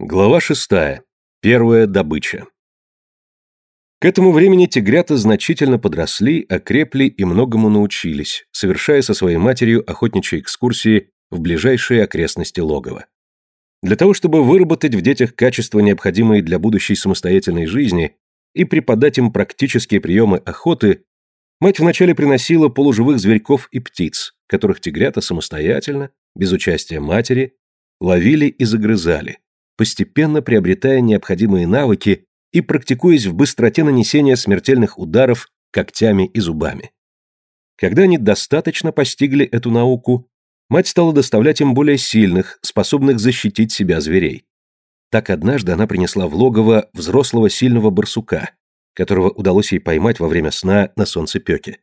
Глава шестая. Первая добыча. К этому времени тигрята значительно подросли, окрепли и многому научились, совершая со своей матерью охотничьи экскурсии в ближайшие окрестности логова. Для того, чтобы выработать в детях качества, необходимые для будущей самостоятельной жизни, и преподать им практические приемы охоты, мать вначале приносила полуживых зверьков и птиц, которых тигрята самостоятельно, без участия матери, ловили и загрызали, постепенно приобретая необходимые навыки и практикуясь в быстроте нанесения смертельных ударов когтями и зубами. Когда они достаточно постигли эту науку, мать стала доставлять им более сильных, способных защитить себя зверей. Так однажды она принесла в логово взрослого сильного барсука, которого удалось ей поймать во время сна на солнцепёке.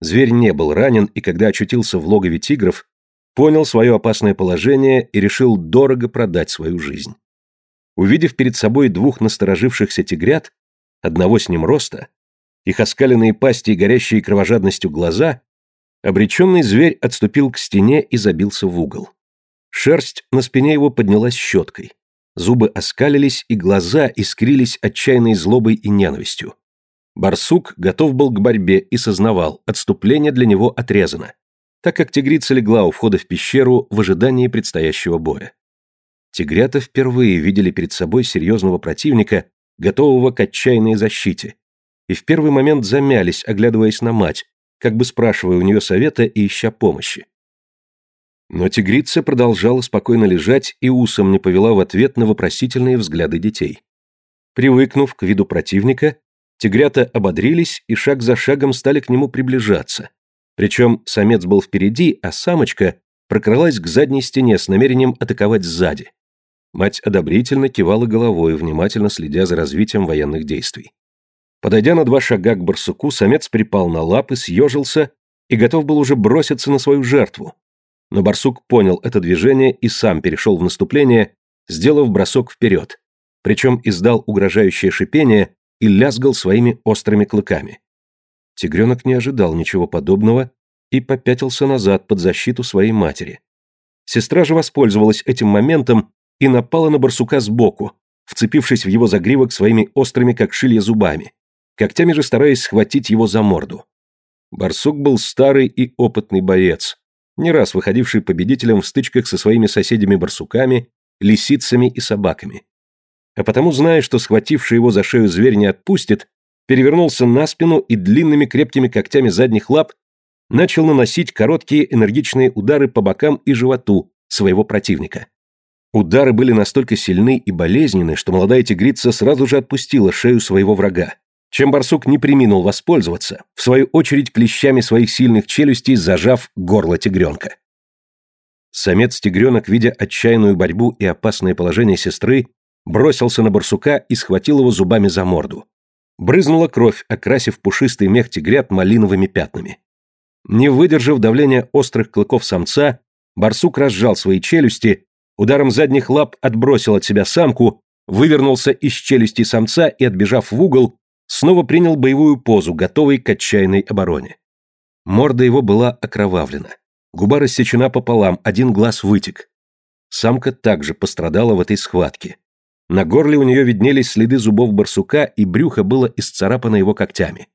Зверь не был ранен, и когда очутился в логове тигров, понял свое опасное положение и решил дорого продать свою жизнь. Увидев перед собой двух насторожившихся тигрят, одного с ним роста, их оскаленные пасти и горящие кровожадностью глаза, обреченный зверь отступил к стене и забился в угол. Шерсть на спине его поднялась щеткой. Зубы оскалились, и глаза искрились отчаянной злобой и ненавистью. Барсук готов был к борьбе и сознавал, отступление для него отрезано, так как тигрица легла у входа в пещеру в ожидании предстоящего боя. Тигрята впервые видели перед собой серьезного противника, готового к отчаянной защите. И в первый момент замялись, оглядываясь на мать, как бы спрашивая у нее совета и ища помощи. Но тигрица продолжала спокойно лежать и усом не повела в ответ на вопросительные взгляды детей. Привыкнув к виду противника, тигрята ободрились и шаг за шагом стали к нему приближаться. Причем самец был впереди, а самочка прокралась к задней стене с намерением атаковать сзади. Мать одобрительно кивала головой, внимательно следя за развитием военных действий. Подойдя на два шага к барсуку, самец припал на лапы, съежился и готов был уже броситься на свою жертву. Но барсук понял это движение и сам перешел в наступление, сделав бросок вперед, причем издал угрожающее шипение и лязгал своими острыми клыками. Тигренок не ожидал ничего подобного и попятился назад под защиту своей матери. Сестра же воспользовалась этим моментом и напала на барсука сбоку, вцепившись в его загривок своими острыми, как шилья, зубами, когтями же стараясь схватить его за морду. Барсук был старый и опытный боец, не раз выходивший победителем в стычках со своими соседями-барсуками, лисицами и собаками. А потому, зная, что схвативший его за шею зверь не отпустит, перевернулся на спину и длинными крепкими когтями задних лап начал наносить короткие энергичные удары по бокам и животу своего противника. Удары были настолько сильны и болезненны, что молодая тигрица сразу же отпустила шею своего врага, чем барсук не приминул воспользоваться, в свою очередь клещами своих сильных челюстей зажав горло тигренка. Самец-тигренок, видя отчаянную борьбу и опасное положение сестры, бросился на барсука и схватил его зубами за морду. Брызнула кровь, окрасив пушистый мех тигрят малиновыми пятнами. Не выдержав давления острых клыков самца, барсук разжал свои челюсти Ударом задних лап отбросил от себя самку, вывернулся из челюсти самца и, отбежав в угол, снова принял боевую позу, готовый к отчаянной обороне. Морда его была окровавлена. Губа рассечена пополам, один глаз вытек. Самка также пострадала в этой схватке. На горле у нее виднелись следы зубов барсука, и брюхо было исцарапано его когтями.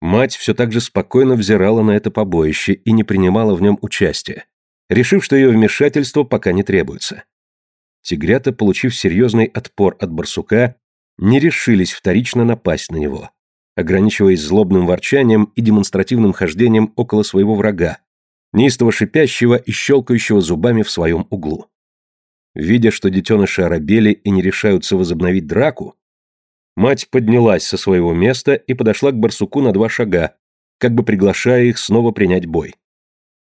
Мать все так же спокойно взирала на это побоище и не принимала в нем участия решив, что ее вмешательство пока не требуется. Тигрята, получив серьезный отпор от барсука, не решились вторично напасть на него, ограничиваясь злобным ворчанием и демонстративным хождением около своего врага, неистово шипящего и щелкающего зубами в своем углу. Видя, что детеныши оробели и не решаются возобновить драку, мать поднялась со своего места и подошла к барсуку на два шага, как бы приглашая их снова принять бой.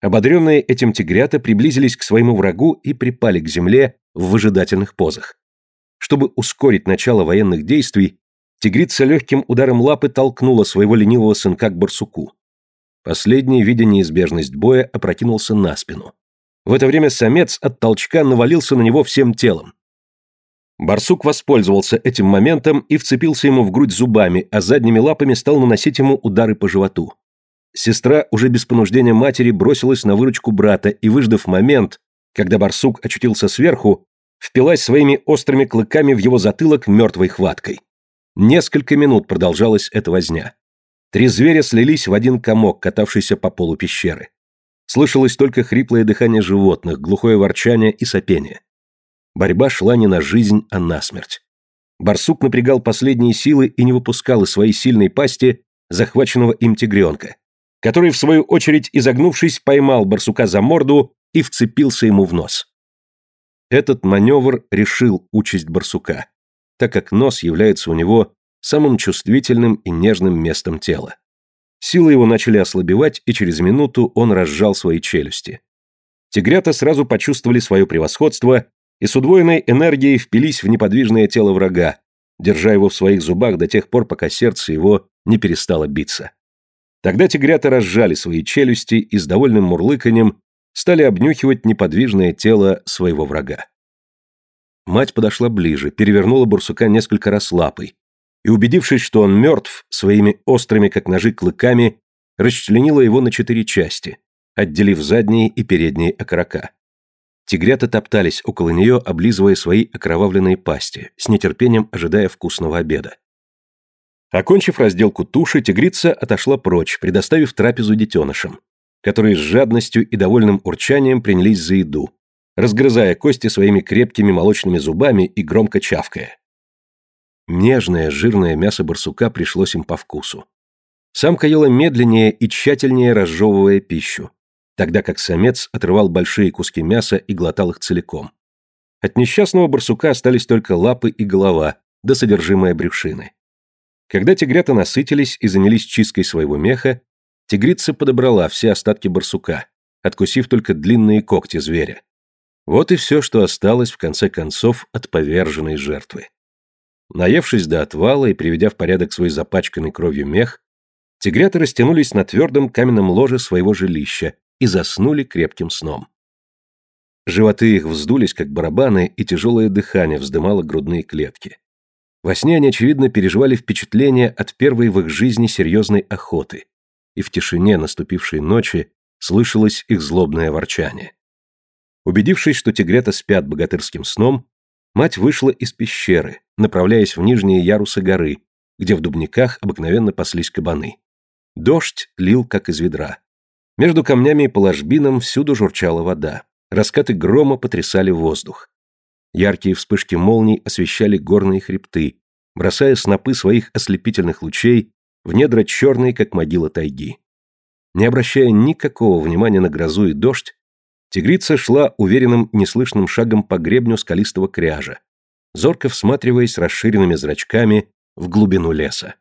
Ободренные этим тигрята приблизились к своему врагу и припали к земле в выжидательных позах. Чтобы ускорить начало военных действий, тигрица легким ударом лапы толкнула своего ленивого сынка к барсуку. Последний, видя неизбежность боя, опрокинулся на спину. В это время самец от толчка навалился на него всем телом. Барсук воспользовался этим моментом и вцепился ему в грудь зубами, а задними лапами стал наносить ему удары по животу. Сестра, уже без понуждения матери, бросилась на выручку брата и, выждав момент, когда барсук очутился сверху, впилась своими острыми клыками в его затылок мертвой хваткой. Несколько минут продолжалась эта возня. Три зверя слились в один комок, катавшийся по полу пещеры. Слышалось только хриплое дыхание животных, глухое ворчание и сопение. Борьба шла не на жизнь, а на смерть. Барсук напрягал последние силы и не выпускал из своей сильной пасти захваченного им тигренка который, в свою очередь, изогнувшись, поймал барсука за морду и вцепился ему в нос. Этот маневр решил участь барсука, так как нос является у него самым чувствительным и нежным местом тела. Силы его начали ослабевать, и через минуту он разжал свои челюсти. Тигрята сразу почувствовали свое превосходство и с удвоенной энергией впились в неподвижное тело врага, держа его в своих зубах до тех пор, пока сердце его не перестало биться. Тогда тигрята разжали свои челюсти и с довольным мурлыканьем стали обнюхивать неподвижное тело своего врага. Мать подошла ближе, перевернула бурсука несколько раз лапой и, убедившись, что он мертв, своими острыми, как ножи, клыками расчленила его на четыре части, отделив задние и передние окорока. Тигрята топтались около нее, облизывая свои окровавленные пасти, с нетерпением ожидая вкусного обеда. Окончив разделку туши, тигрица отошла прочь, предоставив трапезу детенышам, которые с жадностью и довольным урчанием принялись за еду, разгрызая кости своими крепкими молочными зубами и громко чавкая. Нежное, жирное мясо барсука пришлось им по вкусу. Самка ела медленнее и тщательнее разжевывая пищу, тогда как самец отрывал большие куски мяса и глотал их целиком. От несчастного барсука остались только лапы и голова, да содержимое брюшины. Когда тигрята насытились и занялись чисткой своего меха, тигрица подобрала все остатки барсука, откусив только длинные когти зверя. Вот и все, что осталось, в конце концов, от поверженной жертвы. Наевшись до отвала и приведя в порядок свой запачканный кровью мех, тигрята растянулись на твердом каменном ложе своего жилища и заснули крепким сном. Животы их вздулись, как барабаны, и тяжелое дыхание вздымало грудные клетки. Во сне они, очевидно, переживали впечатление от первой в их жизни серьезной охоты, и в тишине наступившей ночи слышалось их злобное ворчание. Убедившись, что тигрята спят богатырским сном, мать вышла из пещеры, направляясь в нижние ярусы горы, где в дубниках обыкновенно паслись кабаны. Дождь лил, как из ведра. Между камнями и положбином всюду журчала вода. Раскаты грома потрясали воздух. Яркие вспышки молний освещали горные хребты, бросая снопы своих ослепительных лучей в недра черные, как могила тайги. Не обращая никакого внимания на грозу и дождь, тигрица шла уверенным неслышным шагом по гребню скалистого кряжа, зорко всматриваясь расширенными зрачками в глубину леса.